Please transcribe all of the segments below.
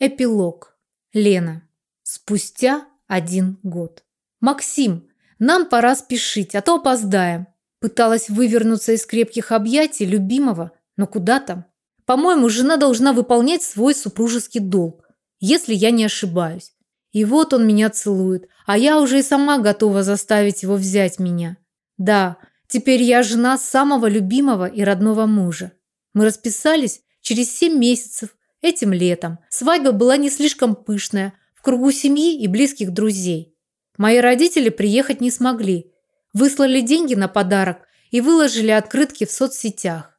Эпилог. Лена. Спустя один год. Максим, нам пора спешить, а то опоздаем. Пыталась вывернуться из крепких объятий любимого, но куда там? По-моему, жена должна выполнять свой супружеский долг, если я не ошибаюсь. И вот он меня целует, а я уже и сама готова заставить его взять меня. Да, теперь я жена самого любимого и родного мужа. Мы расписались через семь месяцев Этим летом свадьба была не слишком пышная, в кругу семьи и близких друзей. Мои родители приехать не смогли. Выслали деньги на подарок и выложили открытки в соцсетях.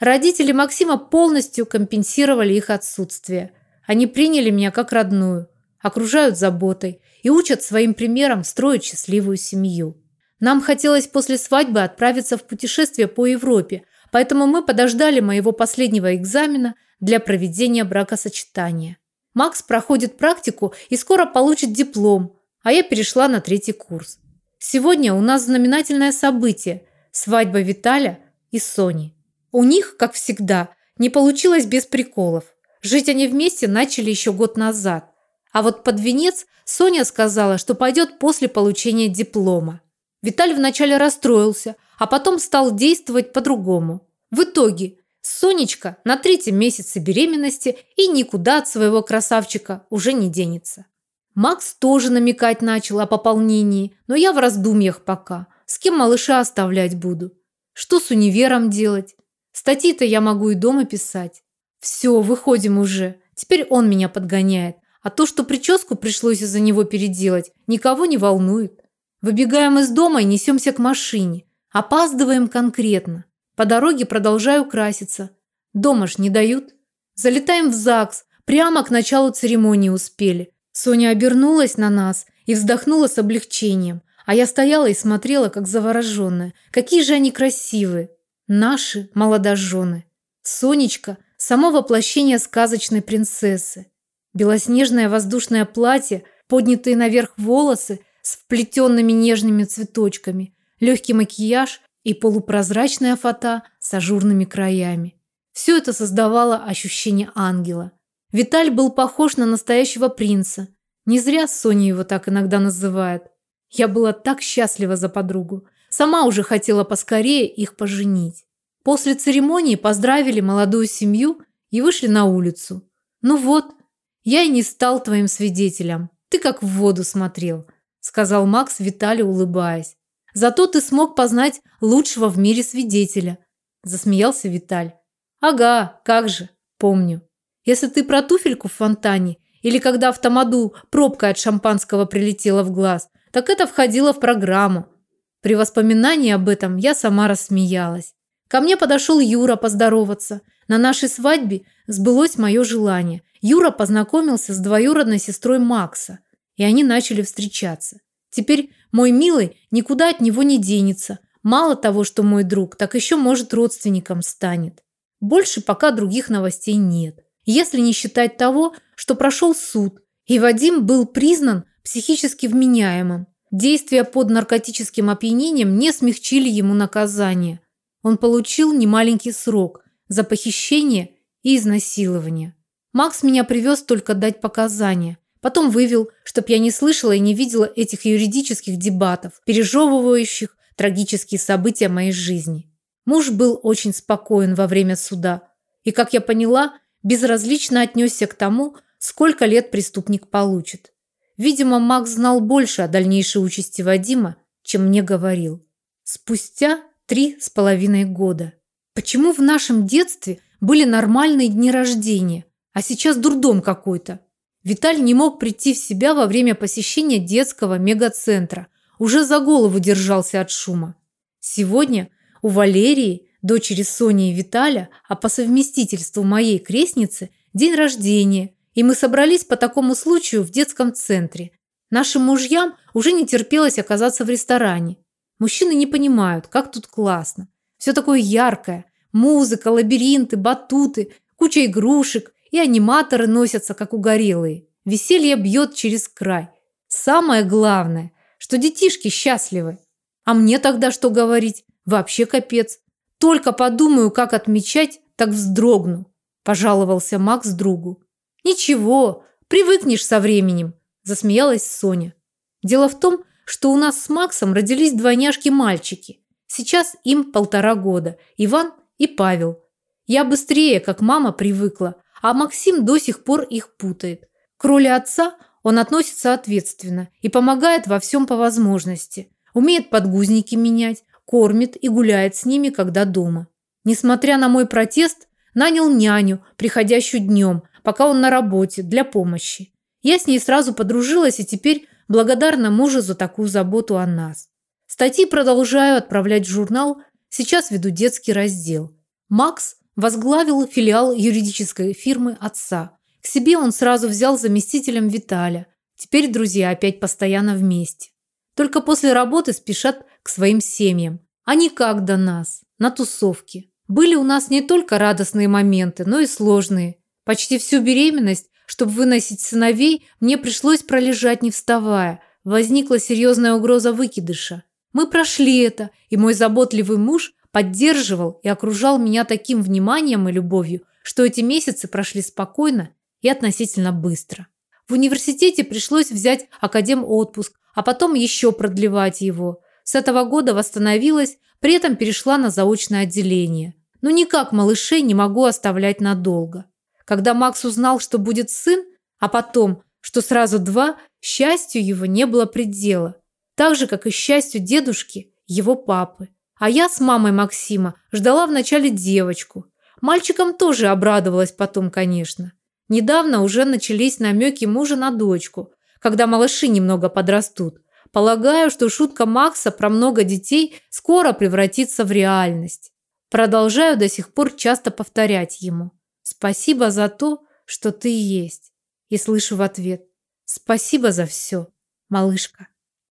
Родители Максима полностью компенсировали их отсутствие. Они приняли меня как родную, окружают заботой и учат своим примером строить счастливую семью. Нам хотелось после свадьбы отправиться в путешествие по Европе, поэтому мы подождали моего последнего экзамена – для проведения бракосочетания. Макс проходит практику и скоро получит диплом, а я перешла на третий курс. Сегодня у нас знаменательное событие – свадьба Виталя и Сони. У них, как всегда, не получилось без приколов. Жить они вместе начали еще год назад. А вот под венец Соня сказала, что пойдет после получения диплома. Виталь вначале расстроился, а потом стал действовать по-другому. В итоге Сонечка на третьем месяце беременности и никуда от своего красавчика уже не денется. Макс тоже намекать начал о пополнении, но я в раздумьях пока. С кем малыша оставлять буду? Что с универом делать? Статьи-то я могу и дома писать. Все, выходим уже. Теперь он меня подгоняет. А то, что прическу пришлось из-за него переделать, никого не волнует. Выбегаем из дома и несемся к машине. Опаздываем конкретно. По дороге продолжаю краситься. Дома ж не дают. Залетаем в ЗАГС. Прямо к началу церемонии успели. Соня обернулась на нас и вздохнула с облегчением. А я стояла и смотрела, как завороженная. Какие же они красивые. Наши молодожены. Сонечка – само воплощение сказочной принцессы. Белоснежное воздушное платье, поднятые наверх волосы с вплетенными нежными цветочками, легкий макияж и полупрозрачная фата с ажурными краями. Все это создавало ощущение ангела. Виталь был похож на настоящего принца. Не зря Соня его так иногда называет. Я была так счастлива за подругу. Сама уже хотела поскорее их поженить. После церемонии поздравили молодую семью и вышли на улицу. «Ну вот, я и не стал твоим свидетелем. Ты как в воду смотрел», сказал Макс Виталий, улыбаясь. Зато ты смог познать лучшего в мире свидетеля, засмеялся Виталь. Ага, как же, помню. Если ты про туфельку в фонтане или когда в Тамаду пробка от шампанского прилетела в глаз, так это входило в программу. При воспоминании об этом я сама рассмеялась. Ко мне подошел Юра поздороваться. На нашей свадьбе сбылось мое желание. Юра познакомился с двоюродной сестрой Макса, и они начали встречаться. Теперь мой милый никуда от него не денется. Мало того, что мой друг, так еще, может, родственником станет. Больше пока других новостей нет. Если не считать того, что прошел суд, и Вадим был признан психически вменяемым. Действия под наркотическим опьянением не смягчили ему наказание. Он получил немаленький срок за похищение и изнасилование. Макс меня привез только дать показания – Потом вывел, чтоб я не слышала и не видела этих юридических дебатов, пережевывающих трагические события моей жизни. Муж был очень спокоен во время суда и, как я поняла, безразлично отнесся к тому, сколько лет преступник получит. Видимо, Макс знал больше о дальнейшей участи Вадима, чем мне говорил. Спустя три с половиной года. Почему в нашем детстве были нормальные дни рождения, а сейчас дурдом какой-то? Виталь не мог прийти в себя во время посещения детского мегацентра. Уже за голову держался от шума. Сегодня у Валерии, дочери Сони и Виталя, а по совместительству моей крестницы, день рождения, и мы собрались по такому случаю в детском центре. Нашим мужьям уже не терпелось оказаться в ресторане. Мужчины не понимают, как тут классно. Все такое яркое. Музыка, лабиринты, батуты, куча игрушек и аниматоры носятся, как угорелые. Веселье бьет через край. Самое главное, что детишки счастливы. А мне тогда что говорить? Вообще капец. Только подумаю, как отмечать, так вздрогну. Пожаловался Макс другу. Ничего, привыкнешь со временем, засмеялась Соня. Дело в том, что у нас с Максом родились двойняшки-мальчики. Сейчас им полтора года, Иван и Павел. Я быстрее, как мама, привыкла, а Максим до сих пор их путает. К роли отца он относится ответственно и помогает во всем по возможности. Умеет подгузники менять, кормит и гуляет с ними, когда дома. Несмотря на мой протест, нанял няню, приходящую днем, пока он на работе, для помощи. Я с ней сразу подружилась и теперь благодарна мужу за такую заботу о нас. Статьи продолжаю отправлять в журнал, сейчас веду детский раздел. Макс возглавил филиал юридической фирмы отца. К себе он сразу взял заместителем Виталя. Теперь друзья опять постоянно вместе. Только после работы спешат к своим семьям, а не как до нас, на тусовке. Были у нас не только радостные моменты, но и сложные. Почти всю беременность, чтобы выносить сыновей, мне пришлось пролежать не вставая. Возникла серьезная угроза выкидыша. Мы прошли это, и мой заботливый муж поддерживал и окружал меня таким вниманием и любовью, что эти месяцы прошли спокойно и относительно быстро. В университете пришлось взять академ отпуск, а потом еще продлевать его. С этого года восстановилась, при этом перешла на заочное отделение. Но никак малышей не могу оставлять надолго. Когда Макс узнал, что будет сын, а потом, что сразу два, счастью его не было предела. Так же, как и счастью дедушки, его папы. А я с мамой Максима ждала вначале девочку. Мальчикам тоже обрадовалась потом, конечно. Недавно уже начались намеки мужа на дочку, когда малыши немного подрастут. Полагаю, что шутка Макса про много детей скоро превратится в реальность. Продолжаю до сих пор часто повторять ему. Спасибо за то, что ты есть. И слышу в ответ. Спасибо за все, малышка.